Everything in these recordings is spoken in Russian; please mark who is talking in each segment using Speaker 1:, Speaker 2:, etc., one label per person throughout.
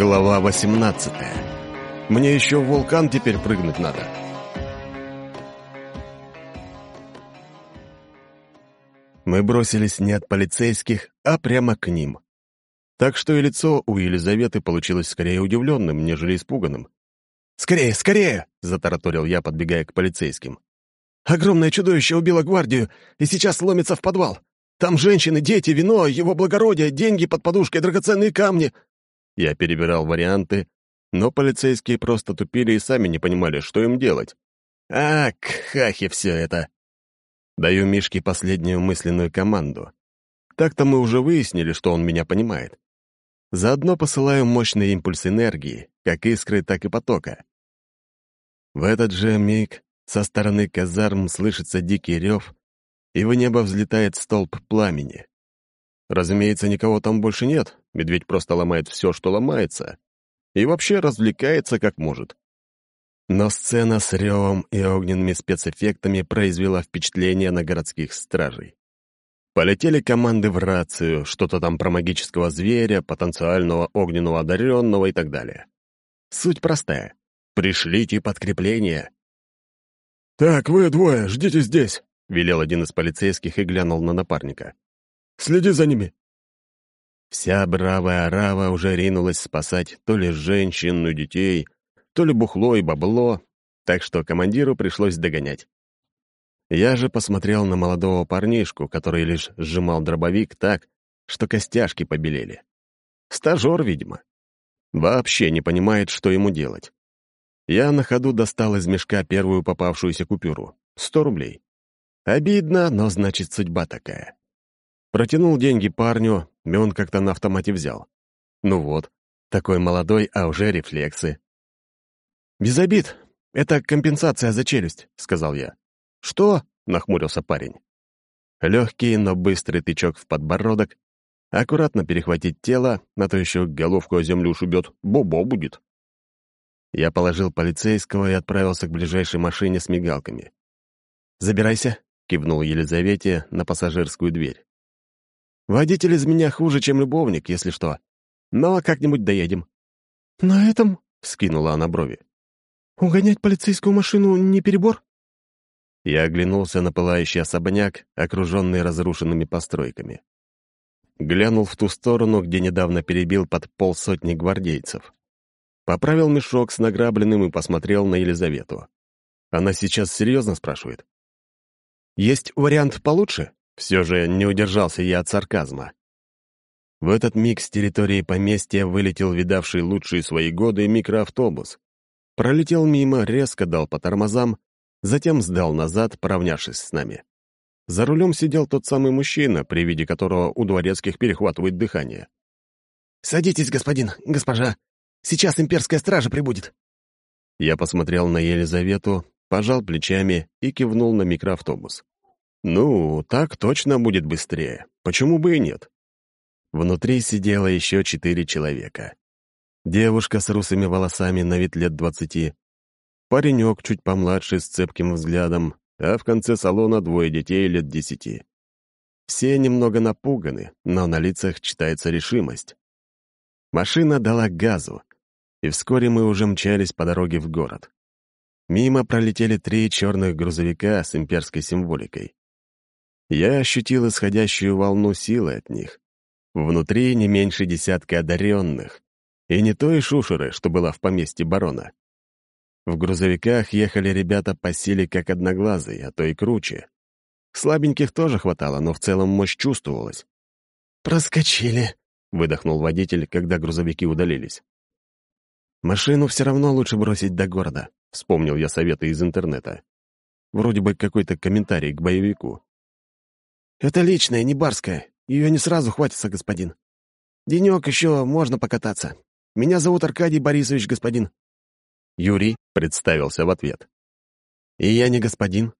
Speaker 1: Глава 18 Мне еще в вулкан теперь прыгнуть надо. Мы бросились не от полицейских, а прямо к ним. Так что и лицо у Елизаветы получилось скорее удивленным, нежели испуганным. «Скорее, скорее!» — затараторил я, подбегая к полицейским. «Огромное чудовище убило гвардию и сейчас ломится в подвал. Там женщины, дети, вино, его благородие, деньги под подушкой, драгоценные камни. Я перебирал варианты, но полицейские просто тупили и сами не понимали, что им делать. А, к хахе все это. Даю Мишке последнюю мысленную команду. Так-то мы уже выяснили, что он меня понимает. Заодно посылаю мощный импульс энергии, как искры, так и потока. В этот же миг со стороны казарм слышится дикий рев, и в небо взлетает столб пламени. Разумеется, никого там больше нет, медведь просто ломает все, что ломается, и вообще развлекается как может. Но сцена с ревом и огненными спецэффектами произвела впечатление на городских стражей. Полетели команды в рацию, что-то там про магического зверя, потенциального огненного одаренного и так далее. Суть простая. Пришлите подкрепление. «Так, вы двое, ждите здесь», — велел один из полицейских и глянул на напарника. «Следи за ними. Вся бравая арава уже ринулась спасать то ли женщин и детей, то ли бухло и бабло, так что командиру пришлось догонять. Я же посмотрел на молодого парнишку, который лишь сжимал дробовик так, что костяшки побелели. Стажер, видимо. Вообще не понимает, что ему делать. Я на ходу достал из мешка первую попавшуюся купюру — сто рублей. Обидно, но значит судьба такая. Протянул деньги парню, он как-то на автомате взял. Ну вот, такой молодой, а уже рефлексы. «Без обид. Это компенсация за челюсть», — сказал я. «Что?» — нахмурился парень. Легкий, но быстрый тычок в подбородок, аккуратно перехватить тело, на то еще головку о землю ушибет, бобо будет. Я положил полицейского и отправился к ближайшей машине с мигалками. «Забирайся», — кивнул Елизавете на пассажирскую дверь. Водитель из меня хуже, чем любовник, если что. Но как-нибудь доедем».
Speaker 2: «На этом?»
Speaker 1: — вскинула она брови.
Speaker 2: «Угонять полицейскую машину не перебор?»
Speaker 1: Я оглянулся на пылающий особняк, окруженный разрушенными постройками. Глянул в ту сторону, где недавно перебил под полсотни гвардейцев. Поправил мешок с награбленным и посмотрел на Елизавету. Она сейчас серьезно спрашивает. «Есть вариант получше?» Все же не удержался я от сарказма. В этот миг с территории поместья вылетел видавший лучшие свои годы микроавтобус. Пролетел мимо, резко дал по тормозам, затем сдал назад, поравнявшись с нами. За рулем сидел тот самый мужчина, при виде которого у дворецких перехватывает дыхание.
Speaker 2: «Садитесь, господин, госпожа. Сейчас имперская стража прибудет».
Speaker 1: Я посмотрел на Елизавету, пожал плечами и кивнул на микроавтобус. Ну, так точно будет быстрее. Почему бы и нет? Внутри сидело еще четыре человека. Девушка с русыми волосами на вид лет двадцати, паренек чуть помладше с цепким взглядом, а в конце салона двое детей лет десяти. Все немного напуганы, но на лицах читается решимость. Машина дала газу, и вскоре мы уже мчались по дороге в город. Мимо пролетели три черных грузовика с имперской символикой. Я ощутил исходящую волну силы от них. Внутри не меньше десятка одаренных. И не той шушеры, что была в поместье барона. В грузовиках ехали ребята по силе как одноглазые, а то и круче. Слабеньких тоже хватало, но в целом мощь чувствовалась.
Speaker 2: «Проскочили», —
Speaker 1: выдохнул водитель, когда грузовики удалились. «Машину все равно лучше бросить до города», — вспомнил я советы из интернета. Вроде бы какой-то комментарий к боевику.
Speaker 2: «Это личное, не барское. Ее не сразу хватится, господин. Денек еще можно покататься. Меня зовут Аркадий Борисович, господин».
Speaker 1: Юрий представился в ответ. «И я не господин».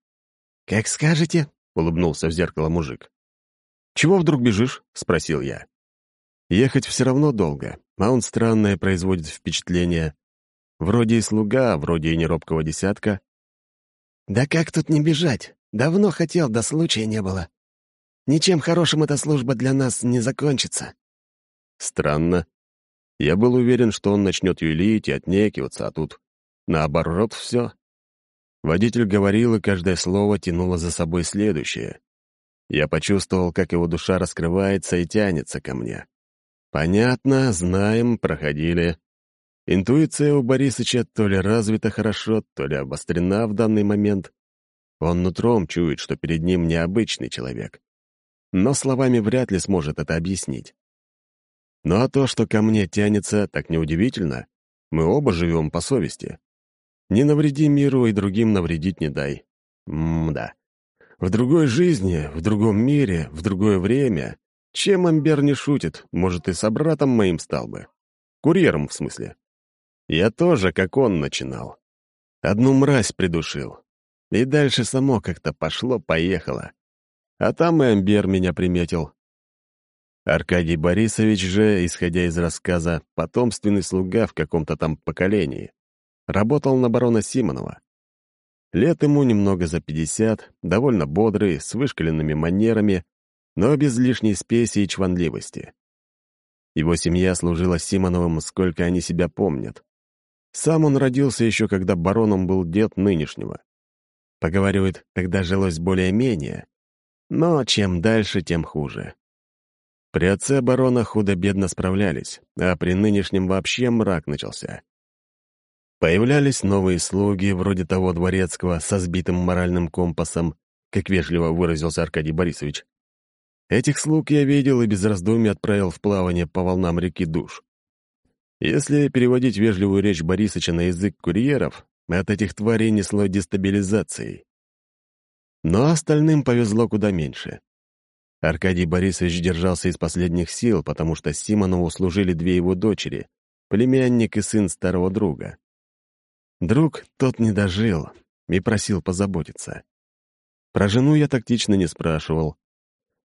Speaker 2: «Как скажете», —
Speaker 1: улыбнулся в зеркало мужик. «Чего вдруг бежишь?» — спросил я. Ехать все равно долго, а он странное производит впечатление. Вроде и слуга, вроде и неробкого десятка.
Speaker 2: «Да как тут не бежать? Давно хотел, да случая не было. Ничем хорошим эта служба для нас не закончится».
Speaker 1: Странно. Я был уверен, что он начнет юлить и отнекиваться, а тут наоборот все. Водитель говорил, и каждое слово тянуло за собой следующее. Я почувствовал, как его душа раскрывается и тянется ко мне. Понятно, знаем, проходили. Интуиция у Борисыча то ли развита хорошо, то ли обострена в данный момент. Он нутром чует, что перед ним необычный человек. Но словами вряд ли сможет это объяснить. Ну а то, что ко мне тянется, так неудивительно. Мы оба живем по совести. Не навреди миру и другим навредить не дай. М-да. В другой жизни, в другом мире, в другое время. Чем Амбер не шутит, может, и собратом моим стал бы. Курьером, в смысле. Я тоже, как он, начинал. Одну мразь придушил. И дальше само как-то пошло-поехало. А там и Амбер меня приметил. Аркадий Борисович же, исходя из рассказа, потомственный слуга в каком-то там поколении. Работал на барона Симонова. Лет ему немного за пятьдесят, довольно бодрый, с вышкаленными манерами, но без лишней спеси и чванливости. Его семья служила Симоновым, сколько они себя помнят. Сам он родился еще, когда бароном был дед нынешнего. Поговаривают, тогда жилось более-менее, но чем дальше, тем хуже. При отце барона худо-бедно справлялись, а при нынешнем вообще мрак начался. Появлялись новые слуги, вроде того дворецкого, со сбитым моральным компасом, как вежливо выразился Аркадий Борисович. Этих слуг я видел и без раздумий отправил в плавание по волнам реки душ. Если переводить вежливую речь Борисыча на язык курьеров, от этих тварей несло дестабилизацией. Но остальным повезло куда меньше. Аркадий Борисович держался из последних сил, потому что Симонову служили две его дочери, племянник и сын старого друга. Друг тот не дожил и просил позаботиться. Про жену я тактично не спрашивал.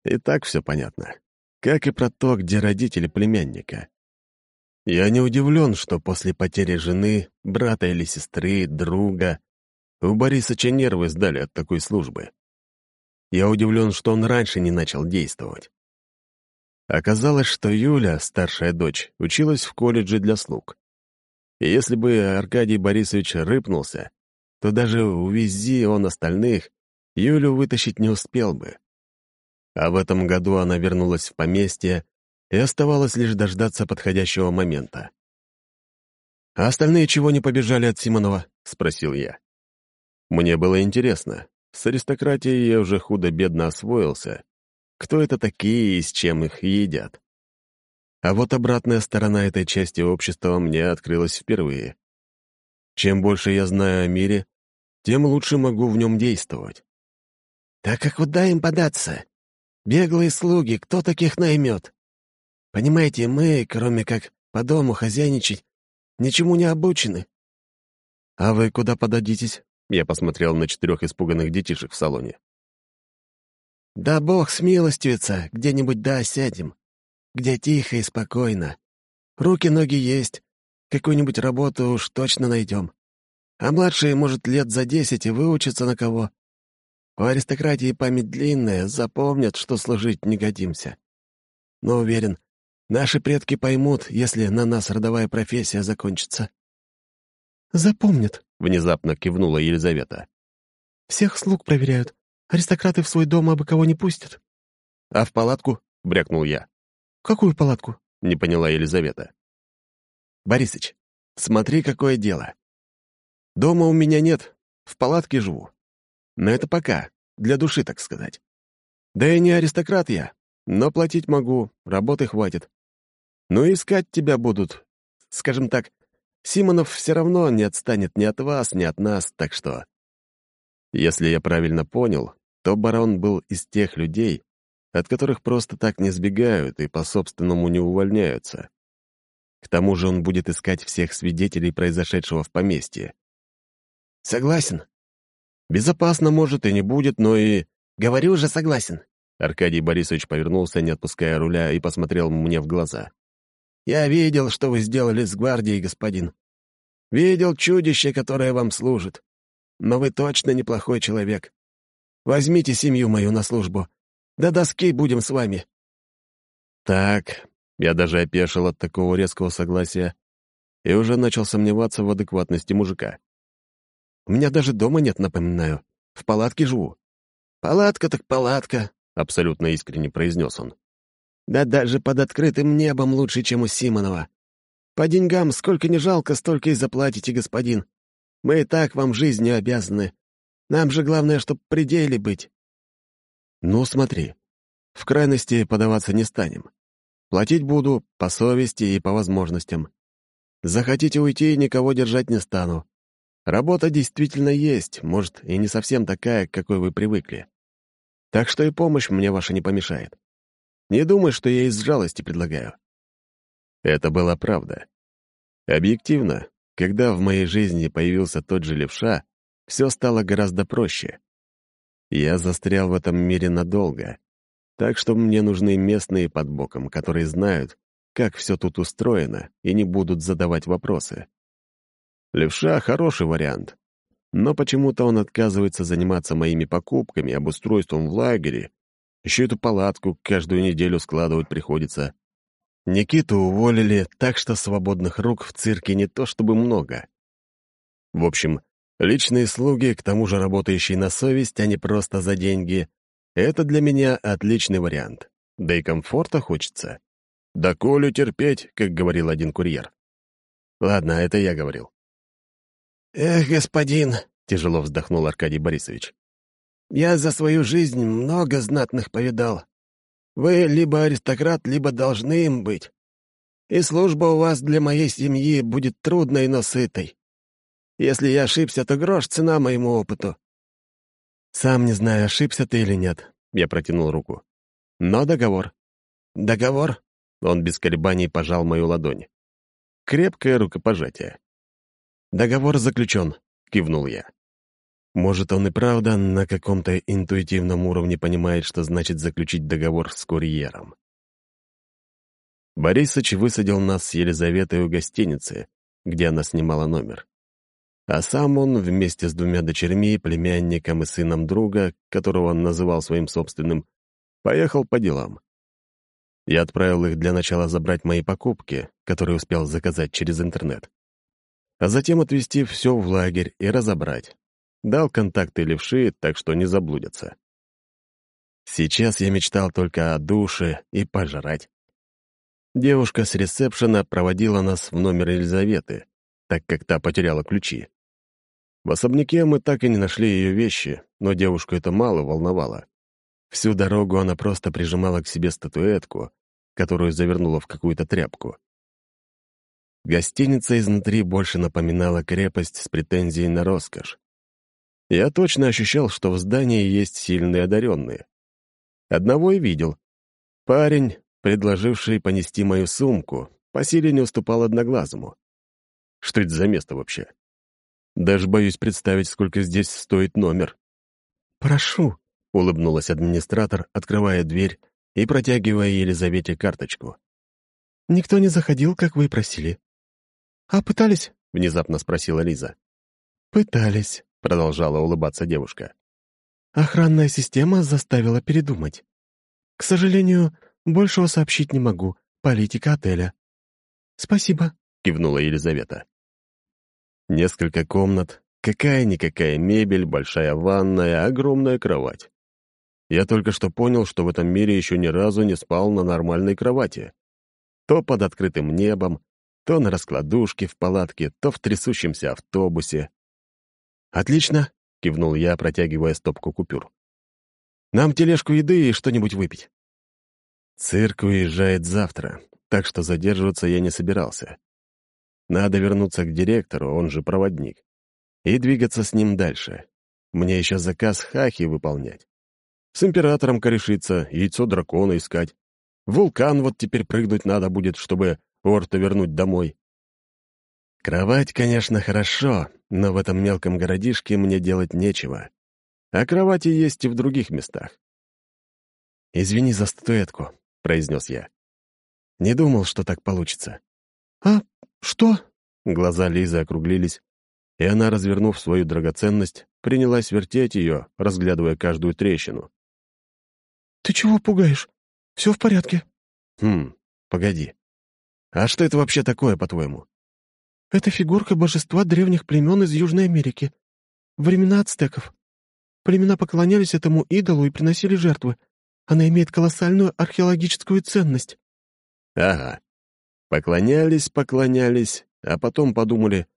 Speaker 1: И так все понятно. Как и про то, где родители племянника. Я не удивлен, что после потери жены, брата или сестры, друга, у Борисыча нервы сдали от такой службы. Я удивлен, что он раньше не начал действовать. Оказалось, что Юля, старшая дочь, училась в колледже для слуг. И если бы Аркадий Борисович рыпнулся, то даже увези он остальных, Юлю вытащить не успел бы. А в этом году она вернулась в поместье, и оставалось лишь дождаться подходящего момента. «А остальные чего не побежали от Симонова?» — спросил я. Мне было интересно, с аристократией я уже худо-бедно освоился. Кто это такие и с чем их едят? А вот обратная сторона этой части общества мне открылась впервые. Чем больше я знаю о мире, тем лучше могу в нем действовать. «Так а куда им податься? Беглые слуги, кто таких наймет? Понимаете, мы, кроме как по дому хозяйничать, ничему не обучены». «А вы куда подадитесь?» Я посмотрел на четырех испуганных детишек в салоне. «Да бог смилостивится, где-нибудь да сядем, где тихо и спокойно. Руки-ноги есть, какую-нибудь работу уж точно найдем. А младшие, может, лет за десять и выучатся на кого. У аристократии память длинная, запомнят, что служить не годимся. Но уверен, наши предки поймут, если на нас родовая профессия закончится». «Запомнят», — внезапно кивнула Елизавета. «Всех слуг проверяют. Аристократы в свой дом абы кого не пустят». «А в палатку?» — брякнул я. «Какую палатку?» — не поняла Елизавета. «Борисыч, смотри, какое дело. Дома у меня нет, в палатке живу. Но это пока, для души, так сказать. Да и не аристократ я, но платить могу, работы хватит. Ну искать тебя будут, скажем так, Симонов все равно не отстанет ни от вас, ни от нас, так что... Если я правильно понял, то барон был из тех людей, от которых просто так не сбегают и по-собственному не увольняются. К тому же он будет искать всех свидетелей произошедшего в поместье. «Согласен. Безопасно, может, и не будет, но и...» «Говорю же, согласен». Аркадий Борисович повернулся, не отпуская руля, и посмотрел мне в глаза. Я видел, что вы сделали с гвардией, господин. Видел чудище, которое вам служит. Но вы точно неплохой человек. Возьмите семью мою на службу. До доски будем с вами». «Так, Я даже опешил от такого резкого согласия и уже начал сомневаться в адекватности мужика.
Speaker 2: «У меня даже дома нет, напоминаю. В палатке живу». «Палатка так палатка», — абсолютно искренне произнес он. «Да даже под открытым небом лучше, чем у Симонова. По деньгам сколько не жалко, столько и заплатите, господин. Мы и так вам жизнью обязаны. Нам же главное, чтоб пределе быть».
Speaker 1: «Ну, смотри. В крайности подаваться не станем. Платить буду по совести и по возможностям. Захотите уйти, никого держать не стану. Работа действительно есть, может, и не совсем такая, к какой вы привыкли. Так что и помощь мне ваша не помешает. Не думай, что я из жалости предлагаю. Это была правда. Объективно, когда в моей жизни появился тот же левша, все стало гораздо проще. Я застрял в этом мире надолго, так что мне нужны местные под боком, которые знают, как все тут устроено, и не будут задавать вопросы. Левша — хороший вариант, но почему-то он отказывается заниматься моими покупками, обустройством в лагере. Еще эту палатку каждую неделю складывать приходится. Никиту уволили, так что свободных рук в цирке не то чтобы много. В общем, личные слуги, к тому же работающие на совесть, а не просто за деньги, это для меня отличный вариант. Да и комфорта хочется. «Да колю терпеть», как говорил один курьер. Ладно, это я говорил.
Speaker 2: «Эх, господин», — тяжело вздохнул Аркадий Борисович, «я за свою жизнь много знатных повидал. Вы либо аристократ, либо должны им быть. И служба у вас для моей семьи будет трудной, но сытой. Если я ошибся, то грош цена моему опыту».
Speaker 1: «Сам не знаю, ошибся ты или нет», — я протянул руку. «Но договор».
Speaker 2: «Договор?»
Speaker 1: Он без колебаний пожал мою ладонь. Крепкое рукопожатие. «Договор заключен», — кивнул я. Может, он и правда на каком-то интуитивном уровне понимает, что значит заключить договор с курьером. Борисыч высадил нас с Елизаветой у гостиницы, где она снимала номер. А сам он вместе с двумя дочерьми, племянником и сыном друга, которого он называл своим собственным, поехал по делам. Я отправил их для начала забрать мои покупки, которые успел заказать через интернет а затем отвезти все в лагерь и разобрать. Дал контакты левши, так что не заблудятся. Сейчас я мечтал только о душе и пожрать. Девушка с ресепшена проводила нас в номер Елизаветы, так как та потеряла ключи. В особняке мы так и не нашли ее вещи, но девушку это мало волновало. Всю дорогу она просто прижимала к себе статуэтку, которую завернула в какую-то тряпку. Гостиница изнутри больше напоминала крепость с претензией на роскошь. Я точно ощущал, что в здании есть сильные одаренные. Одного и видел. Парень, предложивший понести мою сумку, по силе не уступал одноглазому. Что это за место вообще? Даже боюсь представить, сколько здесь стоит номер.
Speaker 2: «Прошу», — улыбнулась администратор, открывая дверь и протягивая Елизавете карточку. «Никто не заходил, как вы просили. «А пытались?» — внезапно спросила Лиза. «Пытались», — продолжала улыбаться девушка. «Охранная система заставила передумать. К сожалению, большего сообщить не могу. Политика отеля». «Спасибо», — кивнула Елизавета.
Speaker 1: Несколько комнат, какая-никакая мебель, большая ванная, огромная кровать. Я только что понял, что в этом мире еще ни разу не спал на нормальной кровати. То под открытым небом, то на раскладушке в палатке, то в трясущемся автобусе. «Отлично!» — кивнул я, протягивая стопку купюр. «Нам тележку еды и что-нибудь выпить». Цирк уезжает завтра, так что задерживаться я не собирался. Надо вернуться к директору, он же проводник, и двигаться с ним дальше. Мне еще заказ хахи выполнять. С императором корешиться, яйцо дракона искать. вулкан вот теперь прыгнуть надо будет, чтобы Орта вернуть домой. Кровать, конечно, хорошо, но в этом мелком городишке мне делать нечего. А кровати есть и в других местах. «Извини за статуэтку», — произнес я. «Не думал, что так получится».
Speaker 2: «А что?»
Speaker 1: Глаза Лизы округлились, и она, развернув свою драгоценность, принялась вертеть ее, разглядывая каждую трещину.
Speaker 2: «Ты чего пугаешь? Все в порядке?»
Speaker 1: «Хм, Погоди. А что это вообще такое, по-твоему?
Speaker 2: Это фигурка божества древних племен из Южной Америки. Времена ацтеков. Племена поклонялись этому идолу и приносили жертвы. Она имеет колоссальную археологическую ценность.
Speaker 1: Ага. Поклонялись, поклонялись, а потом подумали,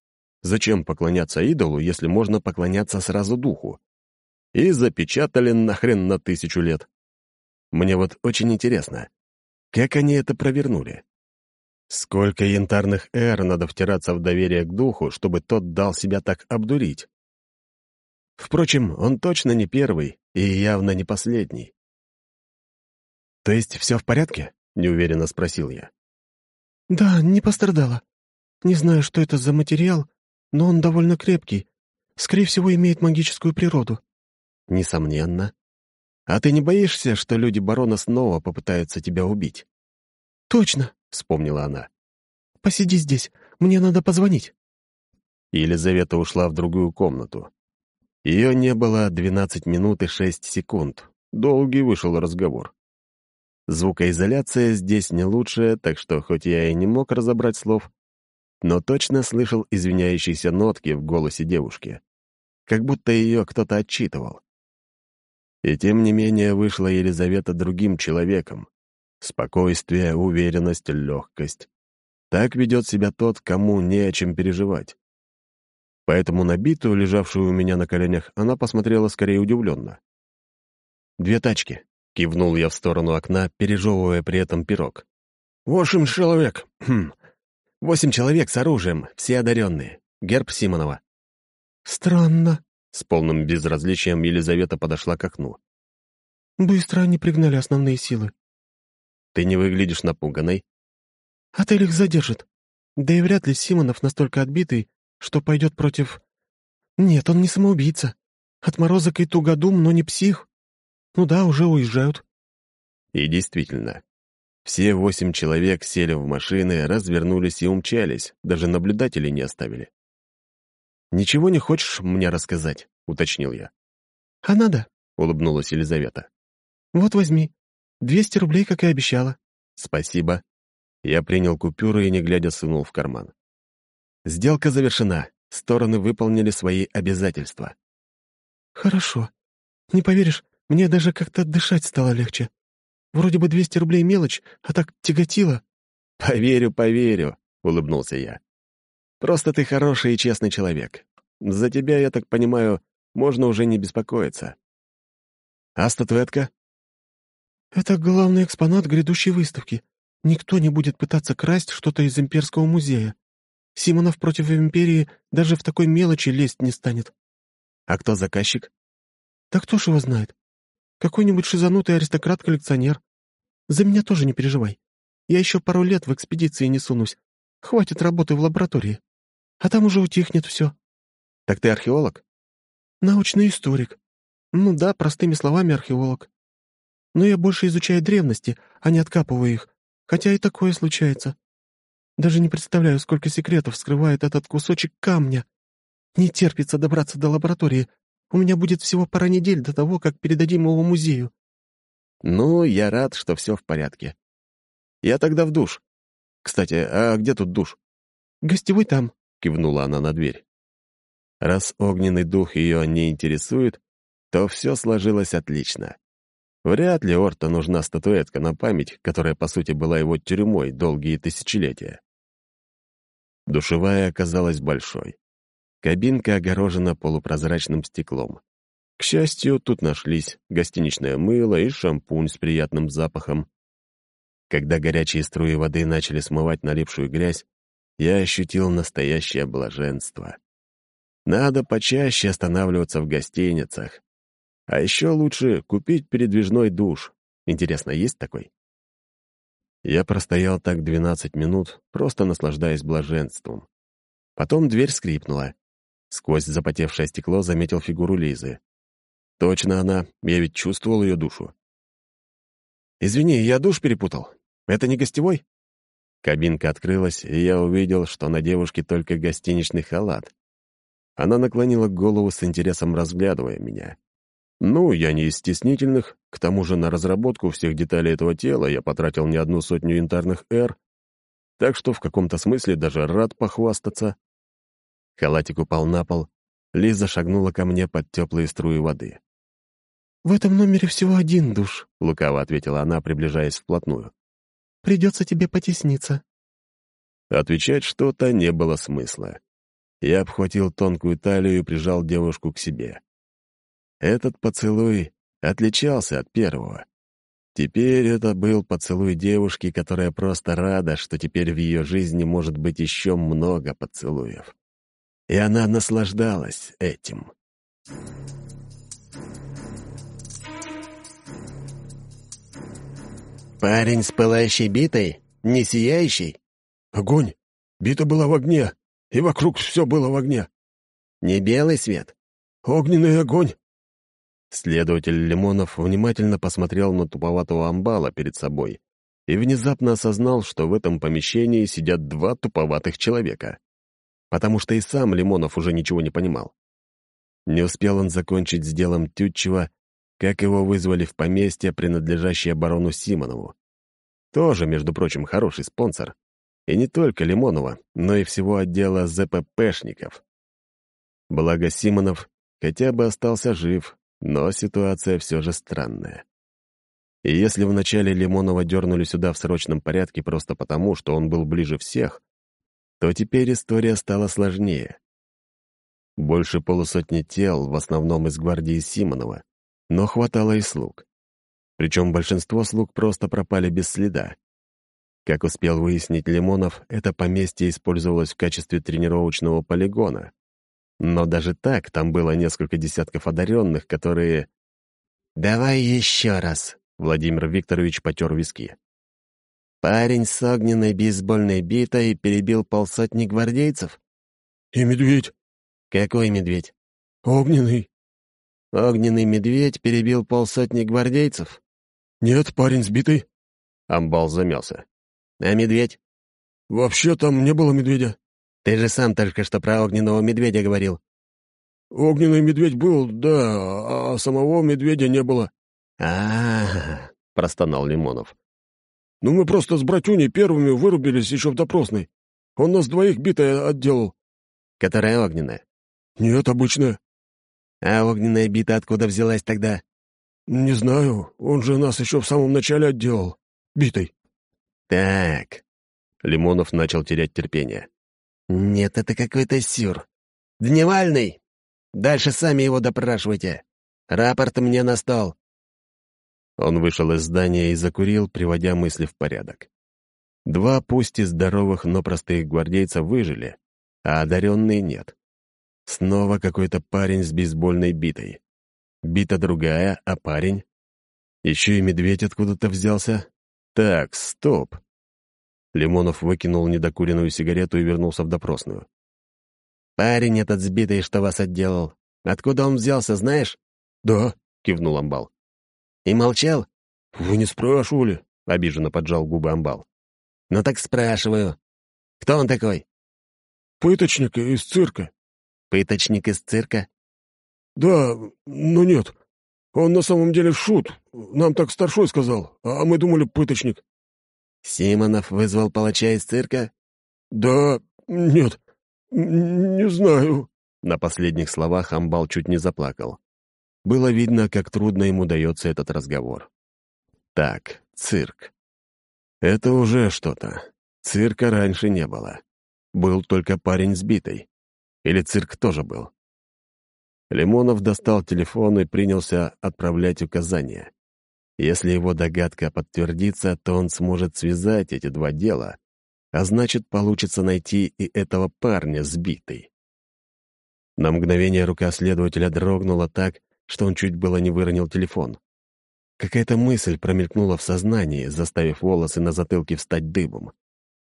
Speaker 1: зачем поклоняться идолу, если можно поклоняться сразу духу? И запечатали нахрен на тысячу лет. Мне вот очень интересно, как они это провернули? Сколько янтарных эр надо втираться в доверие к духу, чтобы тот дал себя так обдурить? Впрочем, он точно не первый и явно не последний. «То есть все в порядке?» — неуверенно спросил я.
Speaker 2: «Да, не пострадала. Не знаю, что это за материал, но он довольно крепкий. Скорее всего, имеет магическую природу».
Speaker 1: «Несомненно. А ты не боишься, что люди барона снова попытаются тебя убить?»
Speaker 2: «Точно вспомнила она. «Посиди здесь, мне надо позвонить».
Speaker 1: Елизавета ушла в другую комнату. Ее не было 12 минут и 6 секунд. Долгий вышел разговор. Звукоизоляция здесь не лучшая, так что хоть я и не мог разобрать слов, но точно слышал извиняющиеся нотки в голосе девушки, как будто ее кто-то отчитывал. И тем не менее вышла Елизавета другим человеком, Спокойствие, уверенность, легкость. Так ведет себя тот, кому не о чем переживать. Поэтому на биту, лежавшую у меня на коленях, она посмотрела скорее удивленно. «Две тачки», — кивнул я в сторону окна, пережевывая при этом пирог. «Восемь человек. Хм. Восемь человек с оружием, все одаренные. Герб Симонова».
Speaker 2: «Странно», —
Speaker 1: с полным безразличием Елизавета подошла к окну.
Speaker 2: «Быстро они пригнали основные силы.
Speaker 1: Ты не выглядишь напуганной.
Speaker 2: Отель их задержит. Да и вряд ли Симонов настолько отбитый, что пойдет против... Нет, он не самоубийца. Отморозок и тугодум, но не псих. Ну да, уже уезжают.
Speaker 1: И действительно, все восемь человек сели в машины, развернулись и умчались, даже наблюдателей не оставили. «Ничего не хочешь мне рассказать?» — уточнил я.
Speaker 2: «А надо?»
Speaker 1: — улыбнулась Елизавета.
Speaker 2: «Вот возьми. Двести рублей, как и обещала».
Speaker 1: «Спасибо». Я принял купюры и, не глядя, сунул в карман. Сделка завершена. Стороны выполнили свои обязательства.
Speaker 2: «Хорошо. Не поверишь, мне даже как-то дышать стало легче. Вроде бы двести рублей мелочь, а так тяготило».
Speaker 1: «Поверю, поверю», — улыбнулся я. «Просто ты хороший и честный человек. За тебя, я так понимаю, можно уже не беспокоиться. А статуэтка?
Speaker 2: «Это главный экспонат грядущей выставки. Никто не будет пытаться красть что-то из имперского музея. Симонов против империи даже в такой мелочи лезть не станет».
Speaker 1: «А кто заказчик?»
Speaker 2: «Да кто ж его знает? Какой-нибудь шизанутый аристократ-коллекционер. За меня тоже не переживай. Я еще пару лет в экспедиции не сунусь. Хватит работы в лаборатории. А там уже утихнет все».
Speaker 1: «Так ты археолог?»
Speaker 2: «Научный историк. Ну да, простыми словами археолог. Но я больше изучаю древности, а не откапываю их, хотя и такое случается. Даже не представляю, сколько секретов скрывает этот кусочек камня. Не терпится добраться до лаборатории. У меня будет всего пара недель до того, как передадим его музею».
Speaker 1: «Ну, я рад, что все в порядке. Я тогда в душ. Кстати, а где тут душ?»
Speaker 2: «Гостевой там», —
Speaker 1: кивнула она на дверь. Раз огненный дух ее не интересует, то все сложилось отлично. Вряд ли Орта нужна статуэтка на память, которая, по сути, была его тюрьмой долгие тысячелетия. Душевая оказалась большой. Кабинка огорожена полупрозрачным стеклом. К счастью, тут нашлись гостиничное мыло и шампунь с приятным запахом. Когда горячие струи воды начали смывать налипшую грязь, я ощутил настоящее блаженство. Надо почаще останавливаться в гостиницах, а еще лучше купить передвижной душ. Интересно, есть такой? Я простоял так 12 минут, просто наслаждаясь блаженством. Потом дверь скрипнула. Сквозь запотевшее стекло заметил фигуру Лизы. Точно она, я ведь чувствовал ее душу. «Извини, я душ перепутал. Это не гостевой?» Кабинка открылась, и я увидел, что на девушке только гостиничный халат. Она наклонила голову с интересом, разглядывая меня. Ну, я не из стеснительных, к тому же на разработку всех деталей этого тела я потратил не одну сотню янтарных эр, так что в каком-то смысле даже рад похвастаться. Халатик упал на пол, Лиза шагнула ко мне под теплые струи воды.
Speaker 2: «В этом номере всего один душ», —
Speaker 1: лукаво ответила она, приближаясь вплотную.
Speaker 2: «Придется тебе потесниться».
Speaker 1: Отвечать что-то не было смысла. Я обхватил тонкую талию и прижал девушку к себе. Этот поцелуй отличался от первого. Теперь это был поцелуй девушки, которая просто рада, что теперь в ее жизни может быть еще много поцелуев. И она наслаждалась этим.
Speaker 3: «Парень с пылающей битой? Не сияющий?»
Speaker 1: «Огонь! Бита была в огне, и вокруг все было в огне».
Speaker 3: «Не белый свет?»
Speaker 1: «Огненный огонь!» Следователь Лимонов внимательно посмотрел на туповатого амбала перед собой и внезапно осознал, что в этом помещении сидят два туповатых человека, потому что и сам Лимонов уже ничего не понимал. Не успел он закончить с делом Тютчева, как его вызвали в поместье, принадлежащее барону Симонову. Тоже, между прочим, хороший спонсор. И не только Лимонова, но и всего отдела ЗППшников. Благо Симонов хотя бы остался жив, но ситуация все же странная. И если вначале Лимонова дернули сюда в срочном порядке просто потому, что он был ближе всех, то теперь история стала сложнее. Больше полусотни тел, в основном из гвардии Симонова, но хватало и слуг. Причем большинство слуг просто пропали без следа. Как успел выяснить Лимонов, это поместье использовалось в качестве тренировочного полигона. Но даже так там было несколько десятков одаренных, которые...
Speaker 3: «Давай еще раз», — Владимир Викторович потер виски. «Парень с огненной бейсбольной битой перебил полсотни гвардейцев?»
Speaker 1: «И медведь».
Speaker 3: «Какой медведь?»
Speaker 1: «Огненный».
Speaker 3: Огненный медведь перебил полсотни гвардейцев?
Speaker 1: Нет, парень сбитый.
Speaker 3: Амбал замялся. А медведь?
Speaker 1: Вообще там не было медведя.
Speaker 3: Ты же сам только что про огненного медведя говорил.
Speaker 1: Огненный медведь был, да, а самого медведя не было.
Speaker 3: А, -а, -а простонал Лимонов.
Speaker 1: Ну мы просто с братюней первыми вырубились еще в допросной. Он нас двоих битой отделал.
Speaker 3: Которая огненная?
Speaker 1: Нет, обычная.
Speaker 3: А огненная бита откуда взялась тогда?
Speaker 1: Не знаю. Он же нас еще в самом начале отделал. Битой.
Speaker 3: Так.
Speaker 1: Лимонов начал терять терпение.
Speaker 3: Нет, это какой-то сюр. Дневальный! Дальше сами его допрашивайте. Рапорт мне на стол.
Speaker 1: Он вышел из здания и закурил, приводя мысли в порядок. Два, пусть и здоровых, но простых гвардейца выжили, а одаренные нет. Снова какой-то парень с бейсбольной битой. Бита другая, а парень? Еще и медведь откуда-то взялся. Так, стоп. Лимонов выкинул недокуренную сигарету и вернулся в допросную.
Speaker 3: «Парень этот сбитый, что вас отделал. Откуда он взялся, знаешь?»
Speaker 1: «Да», — кивнул Амбал.
Speaker 3: «И молчал?»
Speaker 1: «Вы не спрашивали», — обиженно поджал губы Амбал.
Speaker 3: «Ну так спрашиваю. Кто он такой?»
Speaker 1: «Пыточник из цирка».
Speaker 3: Пыточник из цирка?
Speaker 1: Да, но нет. Он на самом деле шут. Нам так старшой сказал, а мы думали пыточник.
Speaker 3: Симонов вызвал палача из цирка?
Speaker 1: Да, нет, не знаю.
Speaker 3: На последних словах Амбал чуть не заплакал. Было видно, как трудно ему дается этот разговор. Так, цирк. Это уже что-то. Цирка раньше не было. Был только парень сбитый. Или цирк тоже был? Лимонов достал телефон и принялся отправлять указания. Если его догадка подтвердится, то он сможет связать эти два дела, а значит, получится найти и этого парня сбитый. На мгновение рука следователя дрогнула так, что он чуть было не выронил телефон. Какая-то мысль промелькнула в сознании, заставив волосы на затылке встать дыбом.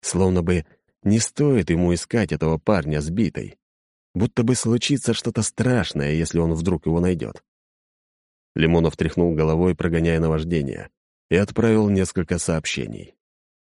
Speaker 3: Словно бы не стоит ему искать этого парня сбитой будто бы случится что-то страшное, если он вдруг его найдет. Лимонов тряхнул головой, прогоняя наваждение, и отправил несколько сообщений.